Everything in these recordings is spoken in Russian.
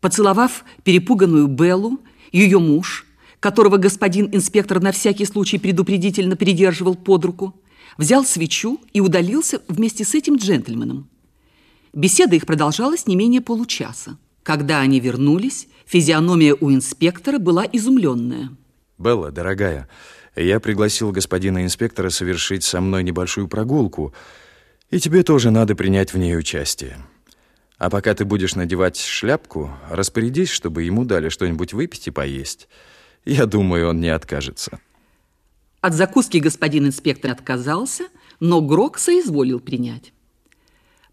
Поцеловав перепуганную Беллу, ее муж, которого господин инспектор на всякий случай предупредительно придерживал под руку, взял свечу и удалился вместе с этим джентльменом. Беседа их продолжалась не менее получаса. Когда они вернулись, физиономия у инспектора была изумленная. Белла, дорогая, я пригласил господина инспектора совершить со мной небольшую прогулку, и тебе тоже надо принять в ней участие. А пока ты будешь надевать шляпку, распорядись, чтобы ему дали что-нибудь выпить и поесть. Я думаю, он не откажется. От закуски господин инспектор отказался, но Грок соизволил принять.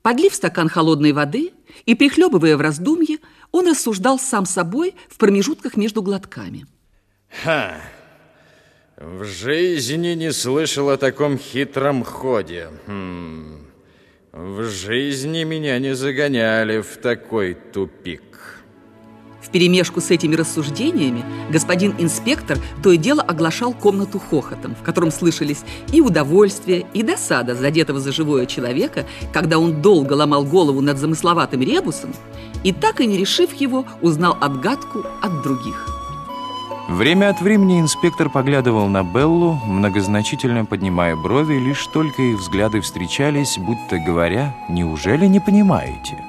Подлив стакан холодной воды и прихлебывая в раздумье, он рассуждал сам собой в промежутках между глотками. Ха! В жизни не слышал о таком хитром ходе. Хм... В жизни меня не загоняли в такой тупик. В перемешку с этими рассуждениями господин инспектор то и дело оглашал комнату хохотом, в котором слышались и удовольствие, и досада задетого за живое человека, когда он долго ломал голову над замысловатым ребусом, и так и не решив его, узнал отгадку от других. Время от времени инспектор поглядывал на Беллу, многозначительно поднимая брови, лишь только их взгляды встречались, будто говоря, «Неужели не понимаете?»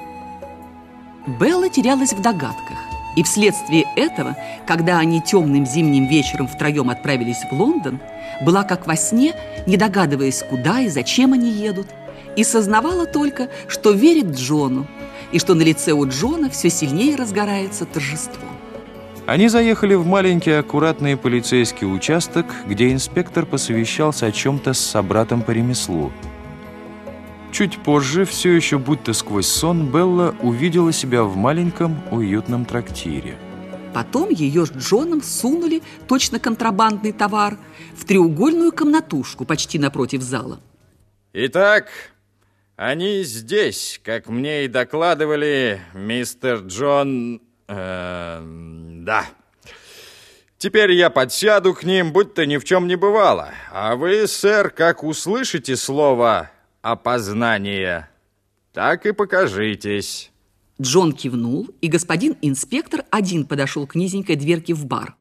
Белла терялась в догадках. И вследствие этого, когда они темным зимним вечером втроем отправились в Лондон, была как во сне, не догадываясь, куда и зачем они едут, и сознавала только, что верит Джону, и что на лице у Джона все сильнее разгорается торжество. Они заехали в маленький аккуратный полицейский участок, где инспектор посовещался о чем-то с собратом по ремеслу. Чуть позже, все еще будто сквозь сон, Белла увидела себя в маленьком уютном трактире. Потом ее с Джоном сунули, точно контрабандный товар, в треугольную комнатушку почти напротив зала. Итак, они здесь, как мне и докладывали мистер Джон... Э, да. Теперь я подсяду к ним, будто ни в чем не бывало. А вы, сэр, как услышите слово «опознание», так и покажитесь. Джон кивнул, и господин инспектор один подошел к низенькой дверке в бар.